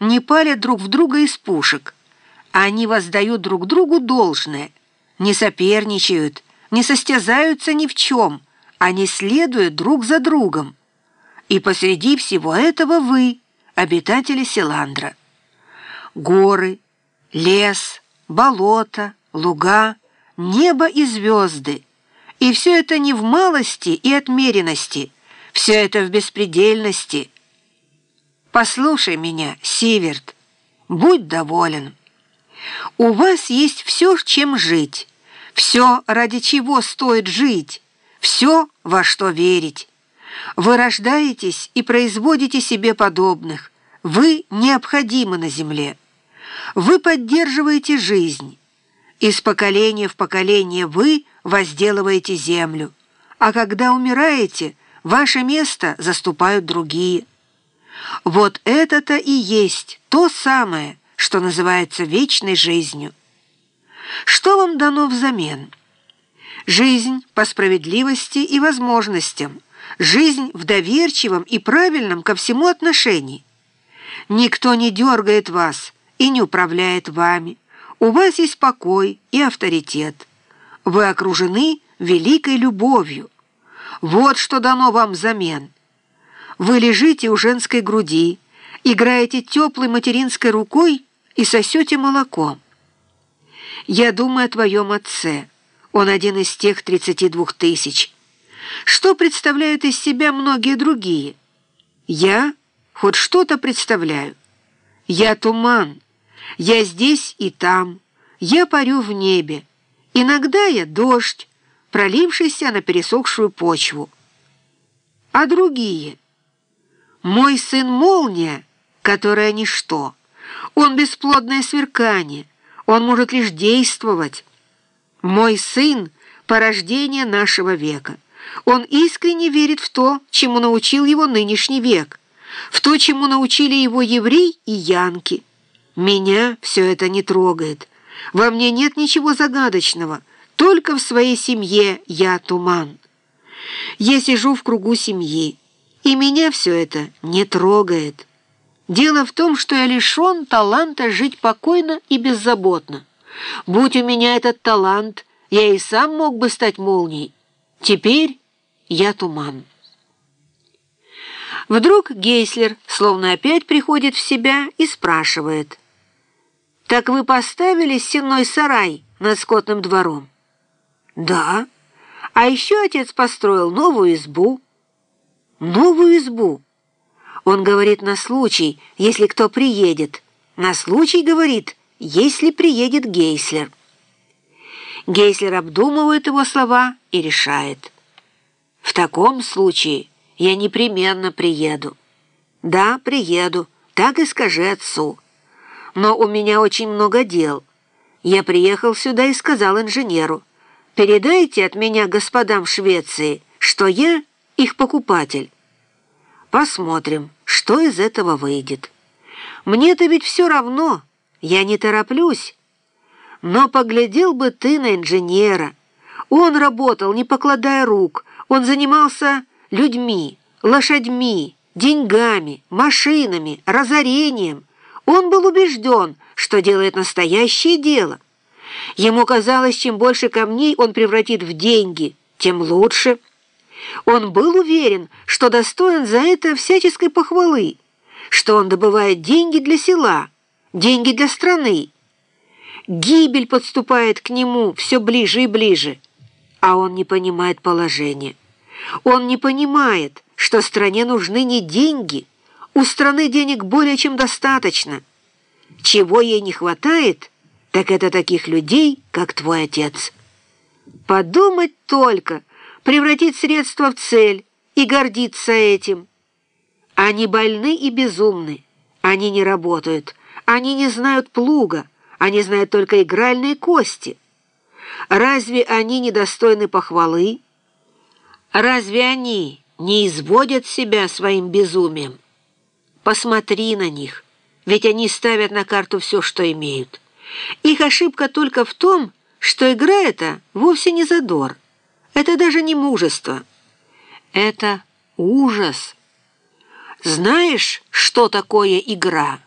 не палят друг в друга из пушек. Они воздают друг другу должное, не соперничают, не состязаются ни в чем, они следуют друг за другом. И посреди всего этого вы, обитатели Селандра. Горы, лес, болото, луга, небо и звезды. И все это не в малости и отмеренности, все это в беспредельности. Послушай меня, Сиверт, будь доволен. У вас есть все, чем жить, все, ради чего стоит жить, все, во что верить. Вы рождаетесь и производите себе подобных. Вы необходимы на земле. Вы поддерживаете жизнь. Из поколения в поколение вы возделываете землю. А когда умираете, ваше место заступают другие. Вот это-то и есть то самое, что называется вечной жизнью. Что вам дано взамен? Жизнь по справедливости и возможностям, жизнь в доверчивом и правильном ко всему отношении. Никто не дергает вас и не управляет вами. У вас есть покой и авторитет. Вы окружены великой любовью. Вот что дано вам взамен. Вы лежите у женской груди, играете теплой материнской рукой и сосете молоко. Я думаю о твоем отце. Он один из тех 32 тысяч. Что представляют из себя многие другие? Я хоть что-то представляю. Я туман. Я здесь и там. Я парю в небе. Иногда я дождь, пролившийся на пересохшую почву. А другие? Мой сын — молния, которая ничто. Он бесплодное сверкание. Он может лишь действовать. Мой сын — порождение нашего века. Он искренне верит в то, чему научил его нынешний век, в то, чему научили его еврей и янки. Меня все это не трогает. Во мне нет ничего загадочного, только в своей семье я туман. Я сижу в кругу семьи, и меня все это не трогает. Дело в том, что я лишен таланта жить покойно и беззаботно. Будь у меня этот талант, я и сам мог бы стать молнией. Теперь я туман. Вдруг Гейслер, словно опять приходит в себя и спрашивает. «Так вы поставили сенной сарай над скотным двором?» «Да. А еще отец построил новую избу». «Новую избу?» Он говорит на случай, если кто приедет. На случай, говорит, если приедет Гейслер. Гейслер обдумывает его слова и решает. В таком случае я непременно приеду. Да, приеду, так и скажи отцу. Но у меня очень много дел. Я приехал сюда и сказал инженеру, передайте от меня господам Швеции, что я их покупатель. Посмотрим, что из этого выйдет. Мне-то ведь все равно, я не тороплюсь. Но поглядел бы ты на инженера. Он работал, не покладая рук, он занимался людьми, лошадьми, деньгами, машинами, разорением. Он был убежден, что делает настоящее дело. Ему казалось, чем больше камней он превратит в деньги, тем лучше – он был уверен, что достоин за это всяческой похвалы, что он добывает деньги для села, деньги для страны. Гибель подступает к нему все ближе и ближе, а он не понимает положения. Он не понимает, что стране нужны не деньги, у страны денег более чем достаточно. Чего ей не хватает, так это таких людей, как твой отец. Подумать только — превратить средства в цель и гордиться этим. Они больны и безумны, они не работают, они не знают плуга, они знают только игральные кости. Разве они недостойны похвалы? Разве они не изводят себя своим безумием? Посмотри на них, ведь они ставят на карту все, что имеют. Их ошибка только в том, что игра эта вовсе не задор. Это даже не мужество. Это ужас. Знаешь, что такое игра?»